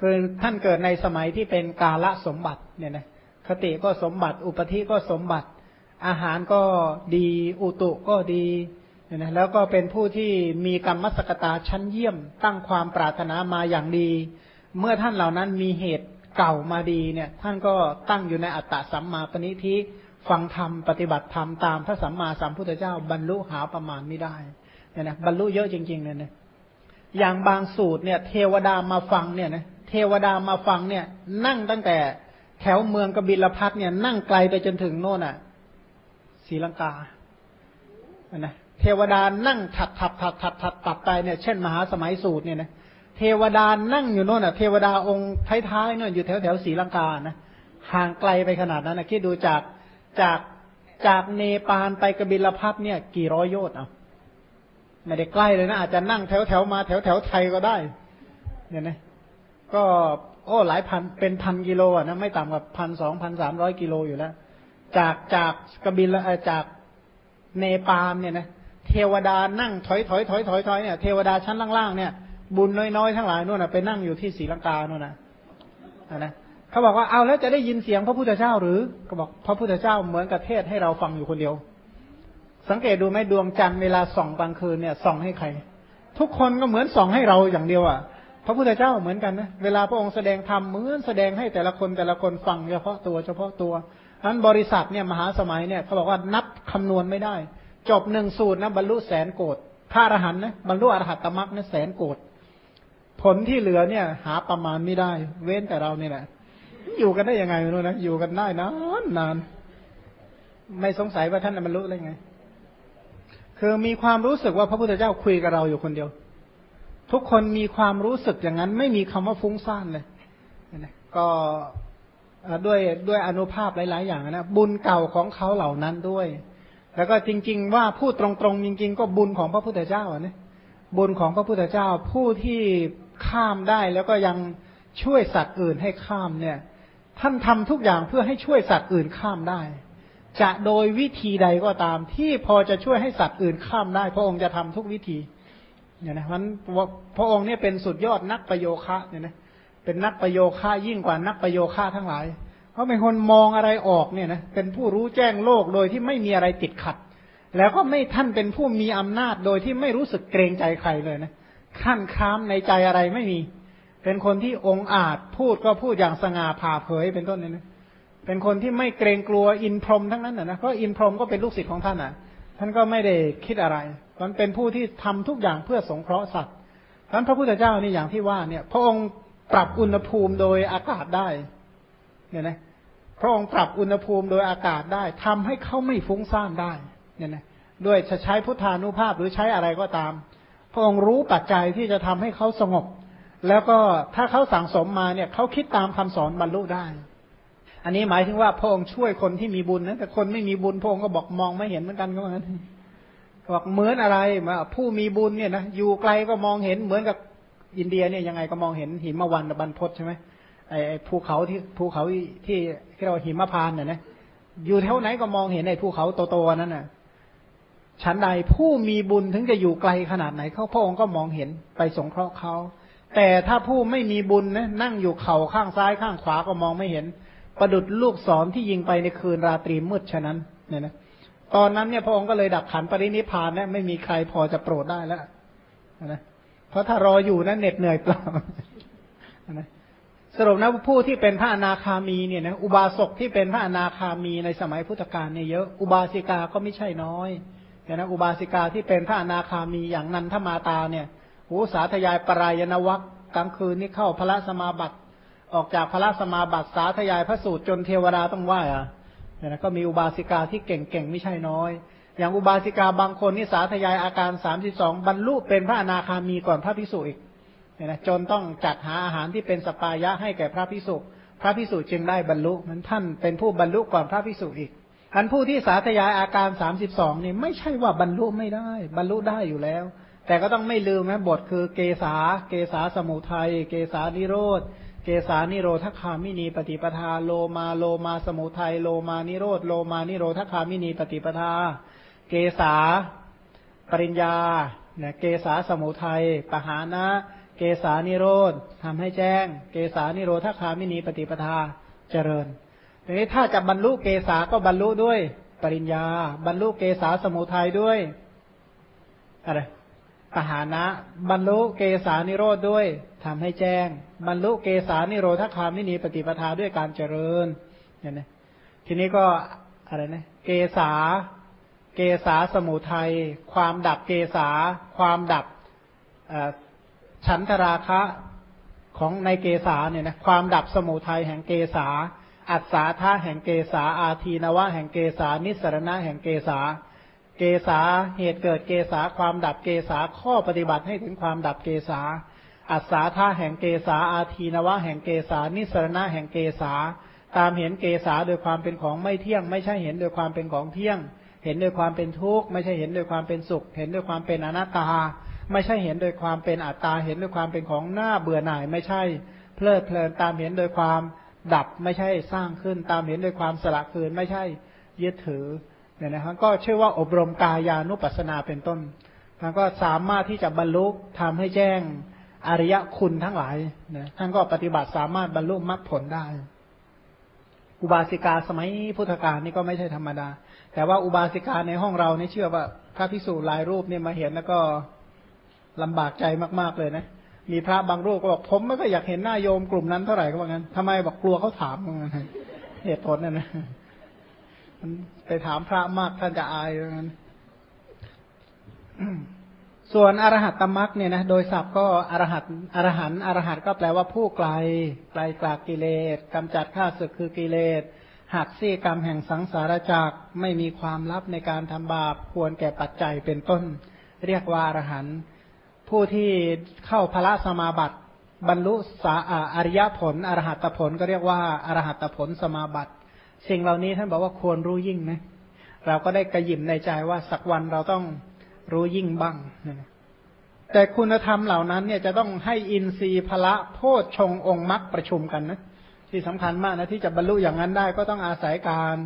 คือท่านเกิดในสมัยที่เป็นกาละสมบัติเนี่ยนะคติก็สมบัติ อุปธิก็สมบัติ อาหารก็ดีอุตุก็ดีเนี่ยนะแล้วก็เป็นผู้ที่มีกรรมสกตาชั้นเยี่ยม ตั้งความปรารถนามาอย่างดี เมื่อท่านเหล่านั้นมีเหตุเก่ามาดีเนี่ยท่านก็ตั้งอยู่ในอัตตะสัมมาปณิทิฟังธรรมปฏิบัติธรรมตามพระสัมมาสัมพุทธเจ้าบรรลุหาประมาณไม่ได้เนี่ยนะบรรลุเยอะจริงๆเนี่ยนะอย่างบางสูตรเนี่ย เทวดามาฟังเนี่ยนะเเทวดามาฟังเนี่ย นั่งตั้งแต่แถวเมืองกบิลพัทเนี่ย นั่งไกลไปจนถึงโน่นอะศรีลังกานะเทวดานั่งถัดถัดถัดถัดถัดตัดไปเนี่ย เช่นมหาสมัยสูตรเนี่ยนะเทวดานั่งอยู่โน่นอะเทวดาองค์ท้ายๆเนี่ยอยู่แถวแถวศรีลังกานะห่างไกลไปขนาดนั้นนะคิดดูจากจากจากเนปาลไปกบิลพัทเนี่ย กี่ร้อยโยชน์อะไม่ได้ใกล้เลยนะอาจจะนั่งแถวแถวมาแถวแถวไทยก็ได้เนี่ยนะ ก็โอ้หลายพันเป็นพันกิโลอะนะไม่ต่ำกว่าพันสองพันสามร้อยกิโลอยู่แล้ว จากจากกบิลจากเนปาลเนี่ยนะเทวดานั่งถอยถอยถอยถอยถอยเนี่ยเทวดาชั้นล่างๆเนี่ยบุญน้อยๆทั้งหลายนู่นนะไปนั่งอยู่ที่ศรีลังกานู่นนะนะเขาบอกว่าเอาแล้วจะได้ยินเสียงพระพุทธเจ้าหรือก็บอกพระพุทธเจ้าเหมือนกับเทศให้เราฟังอยู่คนเดียว สังเกตดูไหมดวงจันทร์เวลาส่องกลางคืนเนี่ยส่องให้ใคร ทุกคนก็เหมือนส่องให้เราอย่างเดียวอะ พระพุทธเจ้าเหมือนกันนะเวลาพระองค์แสดงธรรมเหมือนแสดงให้แต่ละคนแต่ละคนฟังเฉพาะตัวเฉพาะตัวนั้นบริษัทเนี่ยมหาสมัยเนี่ยเขาบอกว่านับคำนวณไม่ได้ จบหนึ่งสูตรนะบรรลุแสนโกดพระอรหันต์นะบรรลุอรหัตตมรักนะแสนโกดผลที่เหลือเนี่ย หาประมาณไม่ได้ เว้นแต่เราเนี่ยแหละอยู่กันได้ยังไงไม่รู้นะอยู่กันได้นานนานไม่สงสัยว่าท่านบรรลุอะไรไง คือมีความรู้สึกว่าพระพุทธเจ้าคุยกับเราอยู่คนเดียว ทุกคนมีความรู้สึกอย่างนั้น ไม่มีคำว่าฟุ้งซ่านเลยนะก็ด้วยด้วยอนุภาพหลาย ๆ อย่างนะบุญเก่าของเขาเหล่านั้นด้วย แล้วก็จริง ๆ ว่าพูดตรงๆจริง ๆ ก็บุญของพระพุทธเจ้าเนี่ยบุญของพระพุทธเจ้าผู้ที่ข้ามได้แล้วก็ยังช่วยสัตว์อื่นให้ข้ามเนี่ย ท่านทำทุกอย่างเพื่อให้ช่วยสัตว์อื่นข้ามได้ จะโดยวิธีใดก็ตามที่พอจะช่วยให้สัตว์อื่นข้ามได้ พระองค์จะทำทุกวิธี เนี่ยนะมันพระองค์เนี่ยเป็นสุดยอดนักประโยคะเนี่ยนะเป็นนักประโยคะยิ่งกว่านักประโยคะทั้งหลาย เพราะเป็นคนมองอะไรออกเนี่ยนะเป็นผู้รู้แจ้งโลกโดยที่ไม่มีอะไรติดขัด แล้วก็ไม่ท่านเป็นผู้มีอำนาจโดยที่ไม่รู้สึกเกรงใจใครเลยนะขั้นค้ามในใจอะไรไม่มี เป็นคนที่องอาจพูดก็พูดอย่างสง่าผ่าเผยเป็นต้นเนี่ยนะเป็นคนที่ไม่เกรงกลัวอินพรหมทั้งนั้นนะเพราะอินพรหมก็เป็นลูกศิษย์ของท่านอะ ท่านก็ไม่ได้คิดอะไร มันเป็นผู้ที่ทำทุกอย่างเพื่อสงเคราะห์สัตว์นั้นพระพุทธเจ้านี่อย่างที่ว่าเนี่ย พระองค์ปรับอุณหภูมิโดยอากาศได้ เนี่ยนะ พระองค์ปรับอุณหภูมิโดยอากาศได้ทำให้เขาไม่ฟุ้งซ่านได้ เนี่ยนะ ด้วยจะใช้พุทธานุภาพหรือใช้อะไรก็ตาม พระองค์รู้ปัจจัยที่จะทำให้เขาสงบ แล้วก็ถ้าเขาสั่งสมมาเนี่ยเขาคิดตามคำสอนบรรลุได้ อันนี้หมายถึงว่าพระองค์ช่วยคนที่มีบุญนะแต่คนไม่มีบุญพระองค์ก็บอกมองไม่เห็นเหมือนกันก็เหมือนกันบอกเหมือนอะไรมาผู้มีบุญเนี่ยนะอยู่ไกลก็มองเห็นเหมือนกับอินเดียเนี่ยยังไงก็มองเห็นหิมะวันบรรพศใช่ไหมไอ้ภูเขาที่ภูเขาที่ที่เราหิมะพานเนี่ยนะอยู่แถวไหนก็มองเห็นไอ้ภูเขาโตๆนั้นน่ะชั้นใดผู้มีบุญถึงจะอยู่ไกลขนาดไหนเขาพระองค์ก็มองเห็นไปสงเคราะห์เขาแต่ถ้าผู้ไม่มีบุญนะนั่งอยู่เข่าข้างซ้ายข้างขวาก็มองไม่เห็น ประดุดลูกศรที่ยิงไปในคืนราตรีมืดฉะนั้นเนี่ยนะตอนนั้นเนี่ยพระองค์ก็เลยดับขันปรินิพานเนี่ยไม่มีใครพอจะโปรดได้แล้วนะเพราะถ้ารออยู่นั้นเหน็ดเหนื่อยเปล่านะสรุปนะผู้ที่เป็นพระอนาคามีเนี่ยนะอุบาสกที่เป็นพระอนาคามีในสมัยพุทธกาลเนี่ยเยอะอุบาสิกาก็ไม่ใช่น้อยเนี่นะอุบาสิกาที่เป็นพระอนาคามีอย่างนันทมาตาเนี่ยโหสาธยายปรายนวัคกลางคืนนี่เข้าพระสมาบัติ ออกจากพระสมาบัติสาธยายพระสูตรจนเทวดาต้องไหว้อะเนี่ยนะก็มีอุบาสิกาที่เก่งๆไม่ใช่น้อย อย่างอุบาสิกาบางคนนี่สาธยายอาการสามสิบสองบรรลุเป็นพระอนาคามีก่อนพระพิสุอีกเนี่ยนะจนต้องจัดหาอาหารที่เป็นสัปปายะให้แก่พระภิกษุพระภิกษุจึงได้บรรลุมันท่านเป็นผู้บรรลุก่อนพระภิกษุอีกอันผู้ที่สาธยายอาการสามสิบสองนี่ไม่ใช่ว่าบรรลุไม่ได้ บรรลุได้อยู่แล้ว แต่ก็ต้องไม่ลืมนะบทคือเกสาเกสาสมุทัย เกสานิโรธ เกสานิโรธคามินีปฏิปทา โลมาโลมาสมุทัยโลมานิโรธโลมานิโรธคามินีปฏิปทา เกสาปริญญาเนี่ยเกสาสมุทัยปหานะ เกสานิโรธทำให้แจ้ง เกสานิโรธคามินีปฏิปทาเจริญทีนี้ถ้าจะบรรลุเกสาก็บรรลุด้วย ปริญญา บรรลุเกสาสมุทัยด้วยอะไร ปหานะ บรรลุเกสานิโรธด้วยทำให้แจ้ง บรรลุเกสานิโรธคามินีปฏิปทาด้วยการเจริญเนี่ยนะทีนี้ก็อะไรนะเกสาเกสาสมุทัย ความดับเกสา ความดับฉันทราคะของในเกสาเนี่ยนะความดับสมุทัยแห่งเกสาอัศาธาแห่งเกสาอาทีนวะแห่งเกสานิสรณะแห่งเกสา เกสาเหตุเกิดเกสาความดับเกสาข้อปฏิบัติให้ถึงความดับเกสาอัศาธาแห่งเกสาอาทีนวะแห่งเกสานิสรณะแห่งเกสาตามเห็นเกสาโดยความเป็นของไม่เที่ยง ไม่ใช่เห็นโดยความเป็นของเที่ยง เห็นโดยความเป็นทุกข์ไม่ใช่เห็นโดยความเป็นสุข เห็นโดยความเป็นอนัตตา ไม่ใช่เห็นโดยความเป็นอัตตา เห็นโดยความเป็นของหน้าเบื่อหน่าย ไม่ใช่เพลิดเพลินตามเห็นโดยความดับไม่ใช่สร้างขึ้น ตามเห็นโดยความสละคืนไม่ใช่ยึดถือ เนี่ยนะครับก็เชื่อว่าอบรมกายานุปัสสนาเป็นต้นท่านก็สามารถที่จะบรรลุทำให้แจ้งอริยคุณทั้งหลายนะท่านก็ปฏิบัติสามารถบรรลุมรรคผลได้ อุบาสิกาสมัยพุทธกาลนี่ก็ไม่ใช่ธรรมดา แต่ว่าอุบาสิกาในห้องเราเนี่เชื่อว่าพระพิสูจน์ลายรูปเนี่ยมาเห็นแล้วก็ลำบากใจมาก ๆเลยนะ มีพระบางรูปก็บอกผมไม่ก็อยากเห็นหน้าโยมกลุ่มนั้นเท่าไหร่ก็ว่างั้นทำไมบอกกลัวเขาถามกันเหตุผลนั่นนะ ไปถามพระมากท่านจะอายว่างั้น ส่วนอรหัตตมรักเนี่ยนะโดยศัพท์ก็อรหัตอรหันอรหัตก็แปลว่าผู้ไกลไกลกลากกิเลสกำจัดข้าศึกคือกิเลสหักซี่กรรมแห่งสังสารจักไม่มีความลับในการทำบาปควรแก่ปัจจัยเป็นต้น เรียกว่าอรหันผู้ที่เข้าพระสมาบัติ บรรลุสาอริยผล อรหัตผลก็เรียกว่าอรหัตผลสมาบัติ สิ่งเหล่านี้ท่านบอกว่าควรรู้ยิ่งนะ เราก็ได้กระยิมในใจว่าสักวันเราต้องรู้ยิ่งบ้าง แต่คุณธรรมเหล่านั้นเนี่ยจะต้องให้อินทรีย์พละโพชฌงองค์มรรคประชุมกันนะ ที่สำคัญมากนะที่จะบรรลุอย่างนั้นได้ก็ต้องอาศัยการ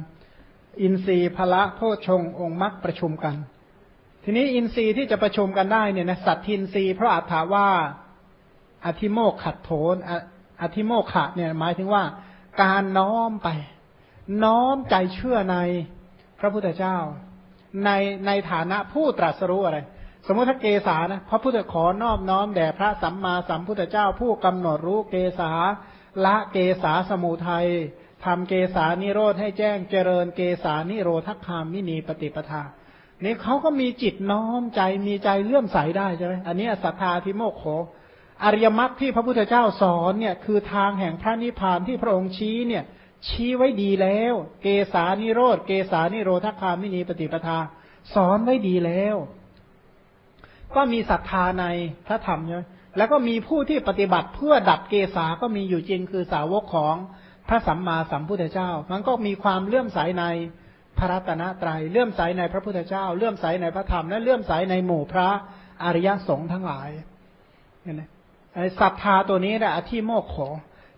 อินทรีย์พละโพชฌงองค์มรรคประชุมกัน ทีนี้อินทรีย์ที่จะประชุมกันได้เนี่ยนะสัตทินทรีย์เพราะอาถาว่าอธิโมกขัดโถนอธิโมกขะเนี่ยหมายถึงว่าการน้อมไป น้อมใจเชื่อในพระพุทธเจ้า ในในฐานะผู้ตรัสรู้อะไร สมมติถ้าเกษานะพระพุทธขอนอบน้อมแด่พระสัมมาสัมพุทธเจ้า ผู้กำหนดรู้เกษาละเกษาสมุทัยทำเกษานิโรธให้แจ้งเจริญเกษานิโรธคามินีปฏิปทานี่เขาก็มีจิตน้อมใจมีใจเลื่อมใสได้ใช่ไหมอันนี้ศรัทธาที่โมกโขอริยมรรคที่พระพุทธเจ้าสอนเนี่ยคือทางแห่งพระนิพพานที่พระองค์ชี้เนี่ย ชี้ไว้ดีแล้ว เกสานิโรธเกสานิโรธคามินีปฏิปทา สอนไว้ดีแล้ว ก็มีศรัทธาในพระธรรมใช่ไหมแล้วก็มีผู้ที่ปฏิบัติเพื่อดับเกสาก็มีอยู่จริงคือสาวกของพระสัมมาสัมพุทธเจ้า มันก็มีความเลื่อมใสในพระรัตนตรยัยเลื่อมใสในพระพุทธเจ้า เลื่อมใสในพระธรรม และเลื่อมใสในหมู่พระอริยสงฆ์ทั้งหลายเห็นไหมศรัทธาตัวนี้แหละที่โมกขอ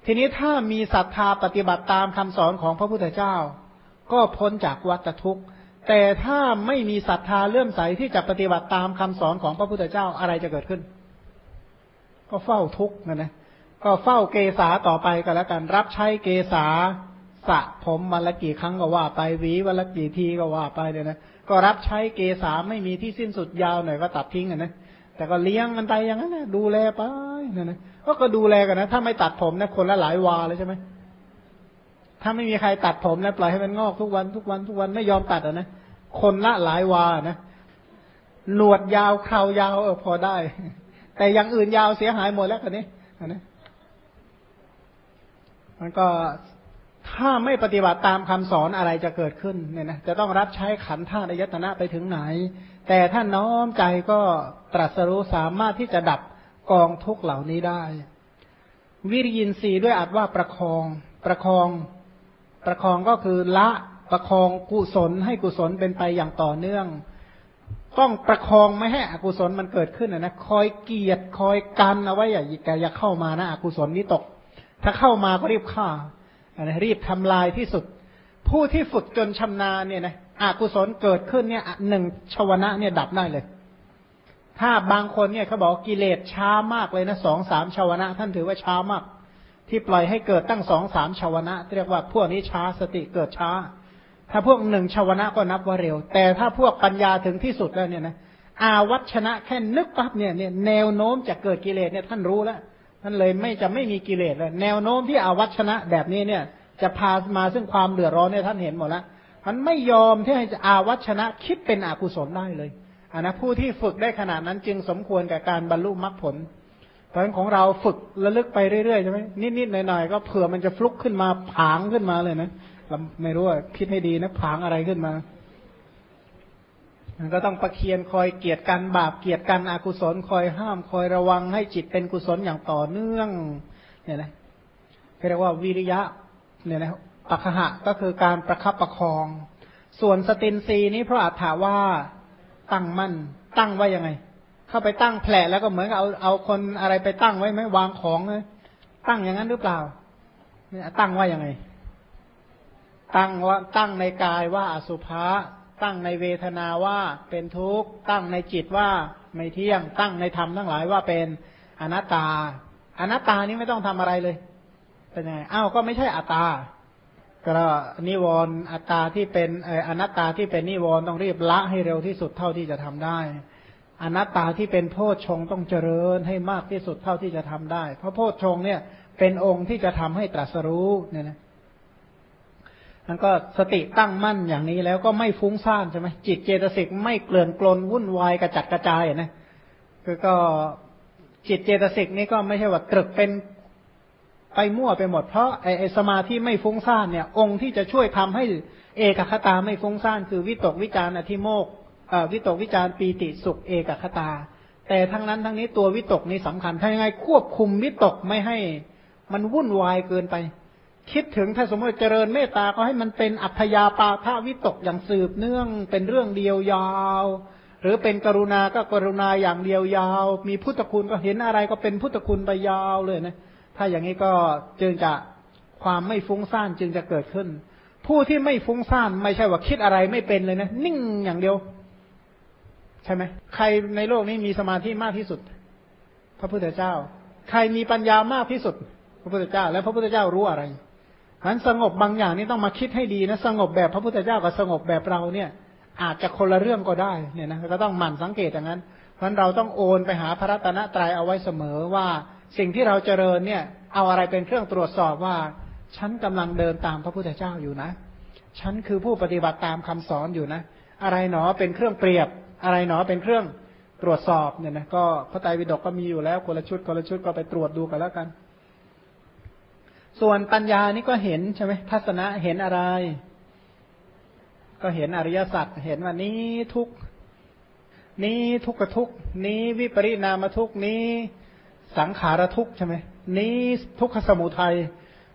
ทีนี้ถ้ามีศรัทธาปฏิบัติตามคำสอนของพระพุทธเจ้า ก็พ้นจากวัฏทุกข์ แต่ถ้าไม่มีศรัทธาเลื่อมใสที่จะปฏิบัติตามคำสอนของพระพุทธเจ้าอะไรจะเกิดขึ้น ก็เฝ้าทุกข์นะนะก็เฝ้าเกษาต่อไปก็แล้วกัน รับใช้เกษาสะผมวันละกี่ครั้งก็ว่าไปหวีวันละกี่ทีก็ว่าไปเนี่ยนะก็รับใช้เกษาไม่มีที่สิ้นสุดยาวหน่อยก็ตัดทิ้งอะนะแต่ก็เลี้ยงมันไปอย่างนั้นนะดูแลไปนะนะ ก็ก็ดูแลกันนะ ถ้าไม่ตัดผมนะคนละหลายวาเลยใช่ไหมถ้าไม่มีใครตัดผมนะปล่อยให้มันงอกทุกวันทุกวันทุกวันไม่ยอมตัดอะนะคนละหลายวานะหนวดยาวเข่ายาวเออพอได้ แต่อย่างอื่นยาวเสียหายหมดแล้วกันนี้นะมันก็ถ้าไม่ปฏิบัติตามคำสอนอะไรจะเกิดขึ้นเนี่ยนะจะต้องรับใช้ขันธ์ธาตุยตนะไปถึงไหน แต่ถ้าน้อมใจก็ตรัสรู้สามารถที่จะดับ กองทุกเหล่านี้ได้ วิริยินทรีย์ด้วยอัดว่าประคอง ประคอง ประคองก็คือละประคองกุศลให้กุศลเป็นไปอย่างต่อเนื่อง ต้องประคองไม่ให้อกุศลมันเกิดขึ้นนะคอยเกียรติคอยกันเอาไว้อย่าอย่าเข้ามานะอกุศลนี้ตก ถ้าเข้ามาก็รีบฆ่ารีบทำลายที่สุด ผู้ที่ฝึกจนชำนาญเนี่ยนะอกุศลเกิดขึ้นเนี่ยหนึ่งชวนะเนี่ยดับได้เลย ถ้าบางคนเนี่ยเขาบอกกิเลสช้ามากเลยนะสองสามชาวนะ ท่านถือว่าช้ามาก ที่ปล่อยให้เกิดตั้งสองสามชาวนะ เรียกว่าพวกนี้ช้าสติเกิดช้า ถ้าพวกหนึ่งชาวนะก็นับว่าเร็ว แต่ถ้าพวกปัญญาถึงที่สุดแล้วเนี่ยนะอาวัชนะแค่นึกปั๊บเนี่ยเนี่ยแนวโน้มจะเกิดกิเลสเนี่ยท่านรู้แล้วท่านเลยไม่จะไม่มีกิเลสเลยแนวโน้มที่อาวัชนะแบบนี้เนี่ย จะพามาซึ่งความเดือดร้อนเนี่ยท่านเห็นหมดแล้วมันไม่ยอมที่ให้อาวัชนะคิดเป็นอกุศลได้เลย อันนะผู้ที่ฝึกได้ขนาดนั้นจึงสมควรกับการบรรลุมรรคผล เพราะฉะนั้นของเราฝึกระลึกไปเรื่อยๆใช่ไหมนิดๆหน่อยๆก็เผื่อมันจะฟลุกขึ้นมาผางขึ้นมาเลยนะเราไม่รู้ว่าคิดให้ดีนะผางอะไรขึ้นมามันก็ต้องประเคียนคอยเกียรติกันบาปเกียรติกันอกุศลคอยห้ามคอยระวังให้จิตเป็นกุศลอย่างต่อเนื่อง เนี่ยนะเรียกว่าวิริยะเนี่ยนะปัคหะก็คือการประคับประคอง ส่วนสตินซีนี้เพราะอาถาว่า ตั้งมั่น ตั้งไว้ยังไง เข้าไปตั้งแผลแล้วก็เหมือนกับเอาเอาคนอะไรไปตั้งไว้ไหมวางของเลยตั้งอย่างนั้นหรือเปล่าเนี่ยตั้งไว้ยังไง ตั้งว่าตั้งในกายว่าอสุภะตั้งในเวทนาว่าเป็นทุกข์ ตั้งในจิตว่าไม่เที่ยง ตั้งในธรรมทั้งหลายว่าเป็นอนัตตา อนัตตานี้ไม่ต้องทำอะไรเลย เป็นไงอ้าวก็ไม่ใช่อัตตา ก็นิวรณ์อัตตาที่เป็นอนัตตาที่เป็นนิวรณ์ต้องรีบละให้เร็วที่สุดเท่าที่จะทำได้ อนัตตาที่เป็นโพชฌงต้องเจริญให้มากที่สุดเท่าที่จะทำได้ เพราะโพชฌงเนี่ยเป็นองค์ที่จะทำให้ตรัสรู้เนี่ยนะมันก็สติตั้งมั่นอย่างนี้แล้วก็ไม่ฟุ้งซ่านใช่ไหมจิตเจตสิกไม่เกลื่อนกลนวุ่นวายกระจัดกระจายนะคือก็จิตเจตสิกนี่ก็ไม่ใช่ว่าตรึกเป็น ไปมั่วไปหมดเพราะไอสมาธิไม่ฟุ้งซ่านเนี่ย องค์ที่จะช่วยทำให้เอกคตาไม่ฟุ้งซ่านคือวิตกวิจารอธิโมกวิตกวิจารปีติสุขเอกคตา แต่ทั้งนั้นทั้งนี้ตัววิตกนี้สำคัญถ้ายังไงควบคุมวิตกไม่ให้มันวุ่นวายเกินไป คิดถึงถ้าสมมติเจริญเมตตาก็ให้มันเป็นอัพยาปาทวิตกอย่างสืบเนื่องเป็นเรื่องเดียวยาว หรือเป็นกรุณาก็กรุณาอย่างเดียวยาว มีพุทธคุณก็เห็นอะไรก็เป็นพุทธคุณไปยาวเลยนะ ถ้าอย่างนี้ก็จึงจะความไม่ฟุ้งซ่านจึงจะเกิดขึ้น ผู้ที่ไม่ฟุ้งซ่านไม่ใช่ว่าคิดอะไรไม่เป็นเลยนะ นิ่งอย่างเดียว ใช่ไหมใครในโลกนี้มีสมาธิมากที่สุด พระพุทธเจ้า ใครมีปัญญามากที่สุด พระพุทธเจ้า แล้วพระพุทธเจ้ารู้อะไรนั้นสงบบางอย่างนี่ต้องมาคิดให้ดีนะสงบแบบพระพุทธเจ้ากับสงบแบบเราเนี่ย อาจจะคนละเรื่องก็ได้เนี่ยนะก็ต้องหมั่นสังเกตอย่างนั้นเพราะเราต้องโอนไปหาพระรัตนตรัยเอาไว้เสมอว่า สิ่งที่เราเจริญเนี่ย เอาอะไรเป็นเครื่องตรวจสอบว่าฉันกำลังเดินตามพระพุทธเจ้าอยู่นะ ฉันคือผู้ปฏิบัติตามคำสอนอยู่นะ อะไรหนอเป็นเครื่องเปรียบ อะไรหนอเป็นเครื่องตรวจสอบเนี่ยนะก็พระไตรปิฎกก็มีอยู่แล้วคนละชุดคนละชุดก็ไปตรวจดูกันแล้วกัน ส่วนปัญญานี่ก็เห็นใช่ไหมทัศนะเห็นอะไร ก็เห็นอริยสัจเห็นว่านี้ทุกนี้ทุกขทุกนี้วิปริณามทุกนี้ สังขารทุกใช่ไหมนี้ทุกขสมุทัย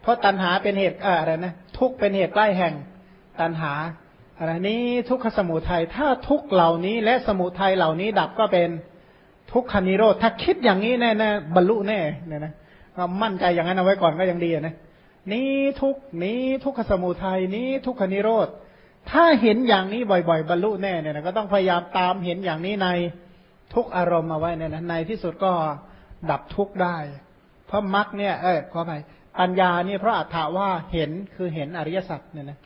เพราะตัณหาเป็นเหตุอะไรนะทุกเป็นเหตุใกล้แห่งตัณหาอะไรนี้ทุกขสมุทัยถ้าทุกเหล่านี้ และสมุทัยเหล่านี้ดับก็เป็นทุกขานิโรธถ้าคิดอย่างนี้แน่ๆบรรลุแน่เนี่ยนะมั่นใจอย่างนั้นเอาไว้ก่อนก็ยังดีนะนี้ทุกนี้ทุกขสมุทัยนี้ทุกขนิโรธถ้าเห็นอย่างนี้บ่อยๆ บรรลุแน่เนี่ยนะก็ต้องพยายามตามเห็นอย่างนี้ในทุกอารมณ์มาไว้เนี่ยนะในที่สุดก็ ดับทุกได้ เพราะมรรคเนี่ย เออขอไปปัญญาเนี่ยเพราะอัตถาว่าเห็นคือเห็นอริยสัจเนี่ยนะ